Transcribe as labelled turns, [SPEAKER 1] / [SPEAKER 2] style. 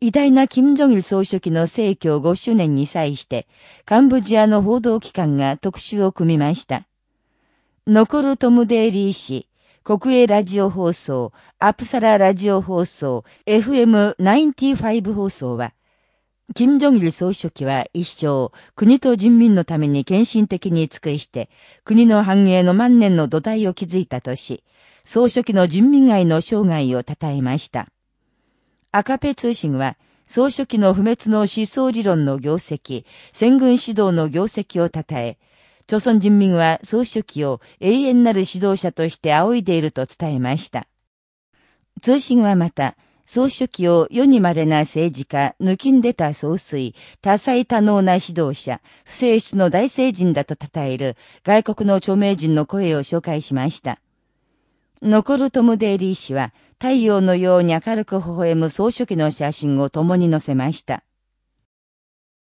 [SPEAKER 1] 偉大な金正日総書記の逝去5周年に際して、カンボジアの報道機関が特集を組みました。残るトムデイリー氏、国営ラジオ放送、アプサララジオ放送、FM95 放送は、金正日総書記は一生、国と人民のために献身的に尽くして、国の繁栄の万年の土台を築いたとし、総書記の人民愛の生涯を称えました。赤ペ通信は、総書記の不滅の思想理論の業績、戦軍指導の業績を称え、朝鮮人民は総書記を永遠なる指導者として仰いでいると伝えました。通信はまた、総書記を世に稀な政治家、抜きんでた総帥、多彩多能な指導者、不正室の大聖人だと称える外国の著名人の声を紹介しました。残るトム・デイリー氏は、太陽のように明るく微笑む総書記の写真を共に載せました。